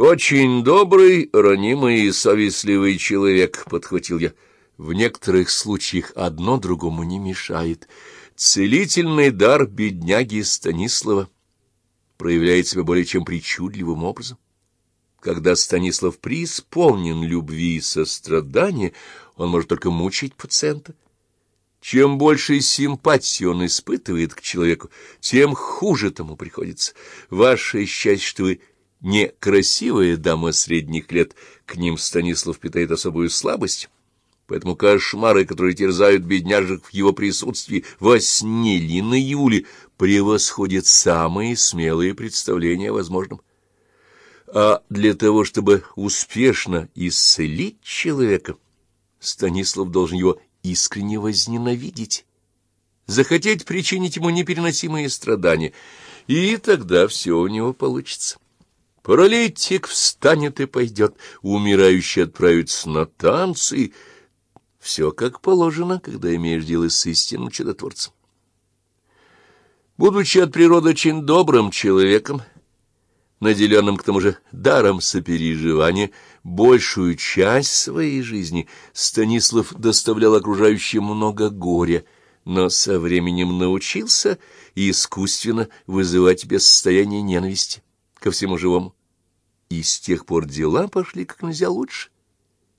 «Очень добрый, ранимый и совестливый человек», — подхватил я. «В некоторых случаях одно другому не мешает. Целительный дар бедняги Станислава проявляет себя более чем причудливым образом. Когда Станислав преисполнен любви и сострадания, он может только мучить пациента. Чем больше симпатии он испытывает к человеку, тем хуже тому приходится. Ваше счастье, что вы некрасивая дама средних лет, к ним Станислав питает особую слабость, поэтому кошмары, которые терзают бедняжек в его присутствии во сне или на июле, превосходят самые смелые представления о возможном. А для того, чтобы успешно исцелить человека, Станислав должен его искренне возненавидеть, захотеть причинить ему непереносимые страдания, и тогда все у него получится. Паралитик встанет и пойдет, умирающий отправится на танцы. Все как положено, когда имеешь дело с истинным чудотворцем. Будучи от природы очень добрым человеком, наделенным к тому же даром сопереживания, большую часть своей жизни Станислав доставлял окружающим много горя, но со временем научился искусственно вызывать тебе состояние ненависти ко всему живому. И с тех пор дела пошли как нельзя лучше,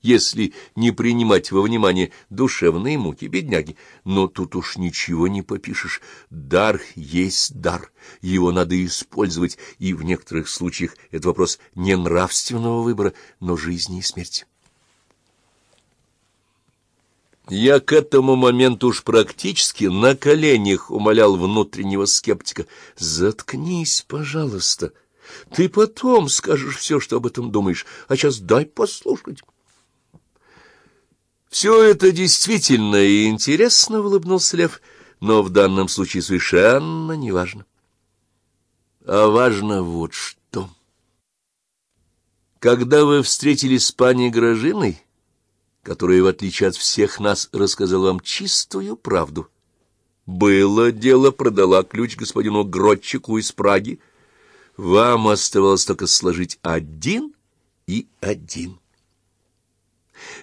если не принимать во внимание душевные муки бедняги. Но тут уж ничего не попишешь. Дар есть дар, его надо использовать, и в некоторых случаях это вопрос не нравственного выбора, но жизни и смерти. Я к этому моменту уж практически на коленях умолял внутреннего скептика. «Заткнись, пожалуйста». Ты потом скажешь все, что об этом думаешь, а сейчас дай послушать. Все это действительно и интересно, — улыбнулся Лев, — но в данном случае совершенно не важно. А важно вот что. Когда вы встретились с пани Грожиной, которая, в отличие от всех нас, рассказала вам чистую правду, было дело, продала ключ господину Гротчику из Праги, — вам оставалось только сложить один и один.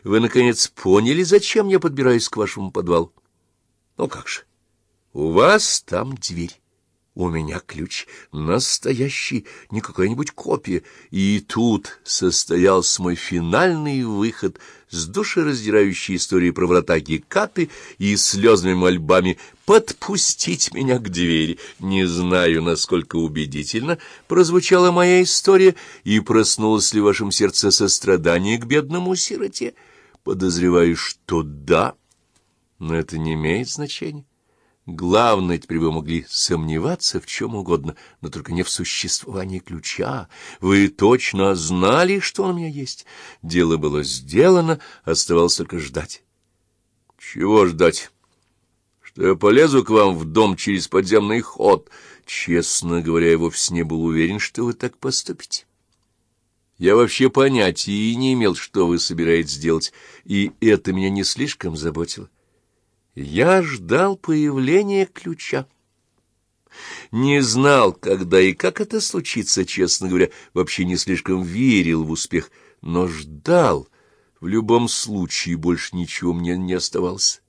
Вы, наконец, поняли, зачем я подбираюсь к вашему подвалу? Ну как же, у вас там дверь. У меня ключ настоящий, не какая-нибудь копия. И тут состоялся мой финальный выход с душераздирающей историей про врата Гекаты и слезными мольбами подпустить меня к двери. Не знаю, насколько убедительно прозвучала моя история и проснулось ли в вашем сердце сострадание к бедному сироте. Подозреваю, что да, но это не имеет значения. Главное, теперь вы могли сомневаться в чем угодно, но только не в существовании ключа. Вы точно знали, что он у меня есть. Дело было сделано, оставалось только ждать. Чего ждать? Что я полезу к вам в дом через подземный ход? Честно говоря, я вовсе не был уверен, что вы так поступите. Я вообще понятия и не имел, что вы собираетесь сделать, и это меня не слишком заботило. Я ждал появления ключа. Не знал, когда и как это случится, честно говоря, вообще не слишком верил в успех, но ждал. В любом случае больше ничего мне не оставалось.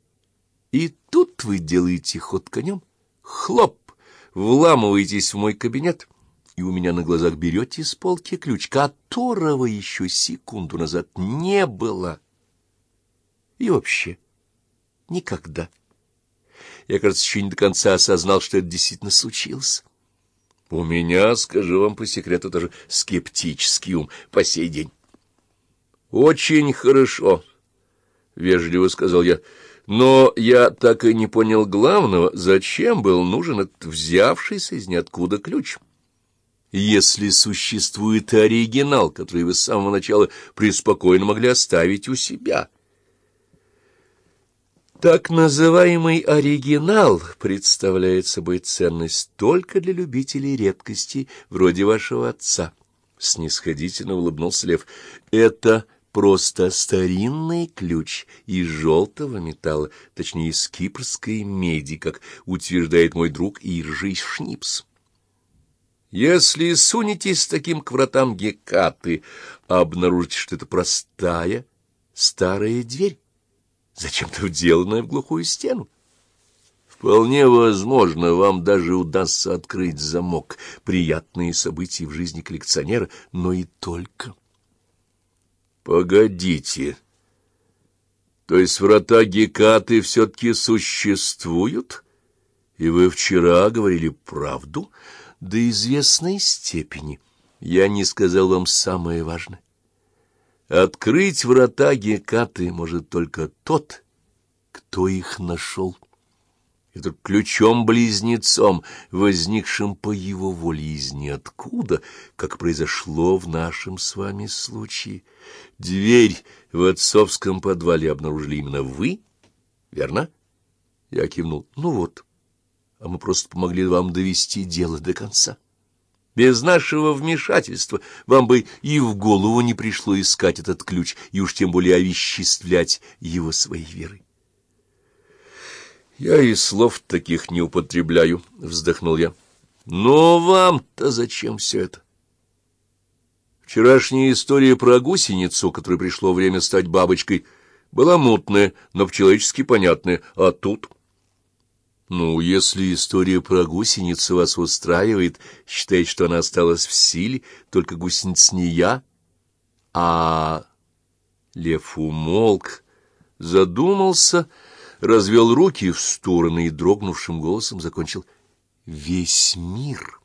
И тут вы делаете ход конем. Хлоп! Вламываетесь в мой кабинет, и у меня на глазах берете с полки ключ, которого еще секунду назад не было. И вообще никогда. Я, кажется, еще не до конца осознал, что это действительно случилось. У меня, скажу вам по секрету, тоже скептический ум по сей день. — Очень хорошо, — вежливо сказал я, — но я так и не понял главного, зачем был нужен этот взявшийся из ниоткуда ключ. Если существует оригинал, который вы с самого начала преспокойно могли оставить у себя — так называемый оригинал представляет собой ценность только для любителей редкостей, вроде вашего отца. Снисходительно улыбнулся Лев. Это просто старинный ключ из желтого металла, точнее, из кипрской меди, как утверждает мой друг Иржий Шнипс. Если сунетесь с таким к вратам Гекаты, обнаружите, что это простая старая дверь, зачем-то вделанная в глухую стену. Вполне возможно, вам даже удастся открыть замок. Приятные события в жизни коллекционера, но и только. Погодите. То есть врата Гекаты все-таки существуют? И вы вчера говорили правду? До известной степени. Я не сказал вам самое важное. Открыть врата Гекаты может только тот, кто их нашел. Это ключом-близнецом, возникшим по его воле из ниоткуда, как произошло в нашем с вами случае. Дверь в отцовском подвале обнаружили именно вы, верно? Я кивнул. Ну вот, а мы просто помогли вам довести дело до конца. Без нашего вмешательства вам бы и в голову не пришло искать этот ключ, и уж тем более овеществлять его своей верой. Я и слов таких не употребляю, — вздохнул я. Но вам-то зачем все это? Вчерашняя история про гусеницу, которой пришло время стать бабочкой, была мутная, но по-человечески понятная, а тут... Ну, если история про гусеницу вас устраивает, считаете, что она осталась в силе, только гусеница не я, а... Лев умолк, задумался развел руки в стороны и дрогнувшим голосом закончил «Весь мир».